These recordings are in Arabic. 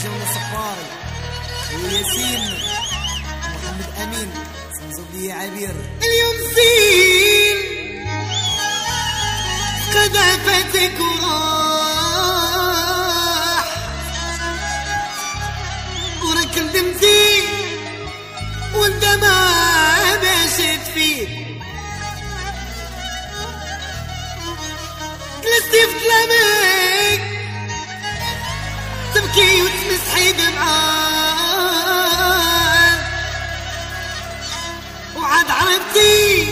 وجولة صفاري وياسين محمد أمين سمزوبية عبير. اليوم زين قد عفتك وراح وراك ندمتي وانت ما مشيت فيه. جلستي في كلامك تبكي وتمسحي دمعة وعاد عرفتي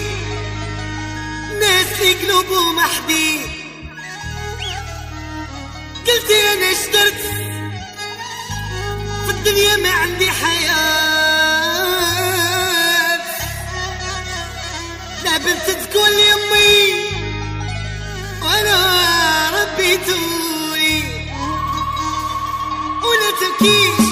ناس في قلوبهم حبيب قلتي أنا اشترت في الدنيا ما عندي حياة. لا بنت تكون لي أمي وأنا ربيتك to keep.